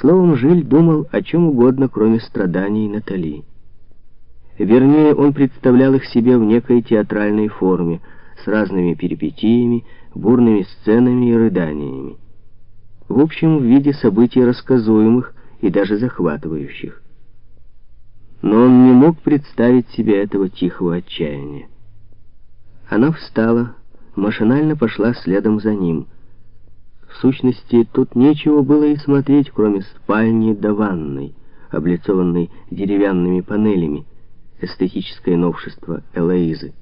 Словом, Жиль думал о чем угодно, кроме страданий Натали. Вернее, он представлял их себе в некой театральной форме, с разными перипетиями, бурными сценами и рыданиями. В общем, в виде событий рассказуемых и даже захватывающих. Но он не мог представить себе этого тихого отчаяния. Она встала, машинально пошла следом за ним. В сущности, тут нечего было и смотреть, кроме спальни до ванной, облицованной деревянными панелями, эстетическое новшество Элоизы.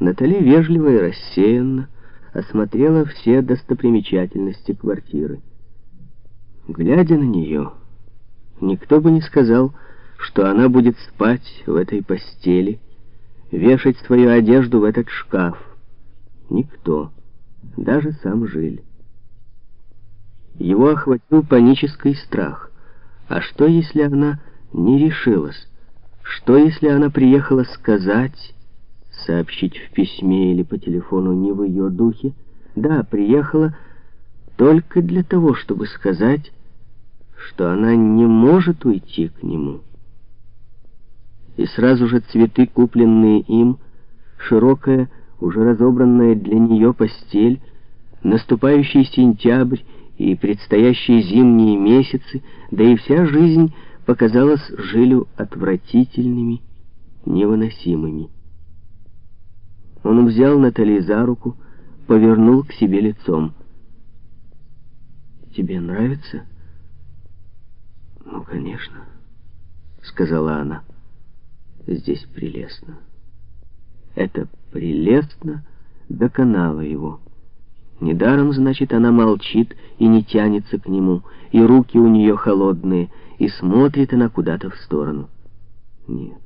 Натали вежливо и рассеянно осмотрела все достопримечательности квартиры. Глядя на нее, никто бы не сказал, что она будет спать в этой постели, вешать свою одежду в этот шкаф. Никто, даже сам Жиль. Его охватил панический страх. А что, если она не решилась? Что, если она приехала сказать, сообщить в письме или по телефону не в ее духе? Да, приехала только для того, чтобы сказать, что она не может уйти к нему. И сразу же цветы, купленные им, широкая, уже разобранная для нее постель, наступающий сентябрь и предстоящие зимние месяцы, да и вся жизнь показалась Жилю отвратительными, невыносимыми. Он взял Натали за руку, повернул к себе лицом. «Тебе нравится?» «Ну, конечно», — сказала она. «Здесь прелестно». Это прелестно доконало его. Недаром, значит, она молчит и не тянется к нему, и руки у нее холодные, и смотрит она куда-то в сторону. Нет,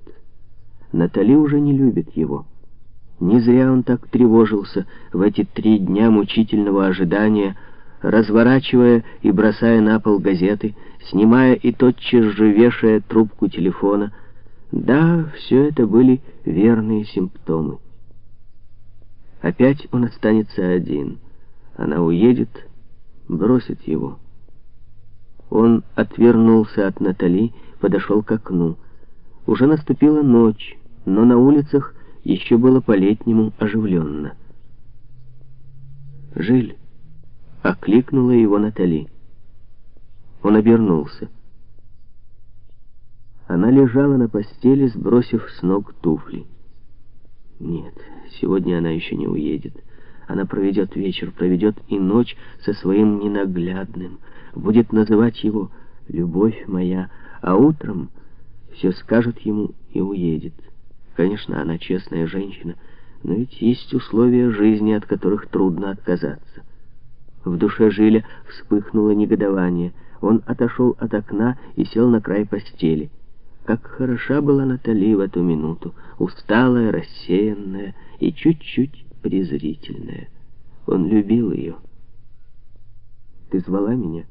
Натали уже не любит его. Не зря он так тревожился в эти три дня мучительного ожидания, разворачивая и бросая на пол газеты, снимая и тотчас же вешая трубку телефона. Да, все это были верные симптомы. Опять он останется один. Она уедет, бросит его. Он отвернулся от Натали, подошел к окну. Уже наступила ночь, но на улицах еще было по-летнему оживленно. «Жиль!» — окликнула его Натали. Он обернулся. Она лежала на постели, сбросив с ног туфли. Нет, сегодня она еще не уедет. Она проведет вечер, проведет и ночь со своим ненаглядным, будет называть его «любовь моя», а утром все скажет ему и уедет. Конечно, она честная женщина, но ведь есть условия жизни, от которых трудно отказаться. В душе Жиля вспыхнуло негодование. Он отошел от окна и сел на край постели. Как хороша была Натали в эту минуту, усталая, рассеянная и чуть-чуть презрительная. Он любил ее. «Ты звала меня?»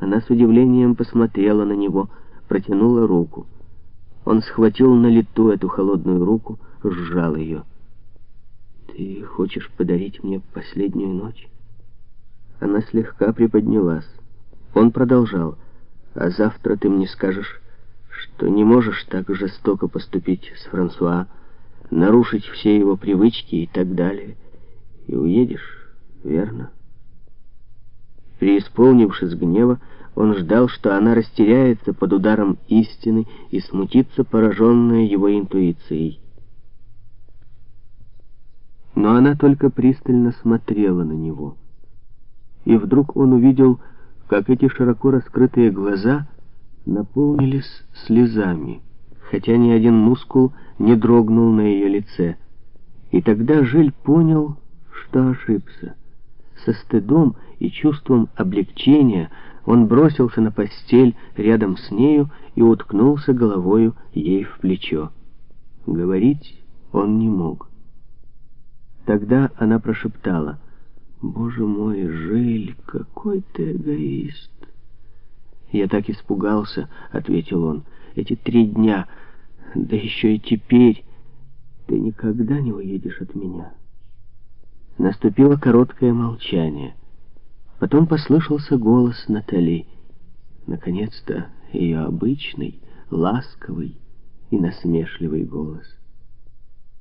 Она с удивлением посмотрела на него, протянула руку. Он схватил на лету эту холодную руку, сжал ее. «Ты хочешь подарить мне последнюю ночь?» Она слегка приподнялась. Он продолжал. «А завтра ты мне скажешь, что не можешь так жестоко поступить с Франсуа, нарушить все его привычки и так далее, и уедешь, верно?» Преисполнившись гнева, он ждал, что она растеряется под ударом истины и смутится, пораженная его интуицией. Но она только пристально смотрела на него. И вдруг он увидел, как эти широко раскрытые глаза наполнились слезами, хотя ни один мускул не дрогнул на ее лице. И тогда Жиль понял, что ошибся. Со стыдом и чувством облегчения он бросился на постель рядом с нею и уткнулся головою ей в плечо. Говорить он не мог. Тогда она прошептала, «Боже мой, Жиль, какой ты эгоист!» «Я так испугался», — ответил он, — «эти три дня, да еще и теперь, ты никогда не уедешь от меня». Наступило короткое молчание. Потом послышался голос Натали. наконец-то, ее обычный, ласковый и насмешливый голос —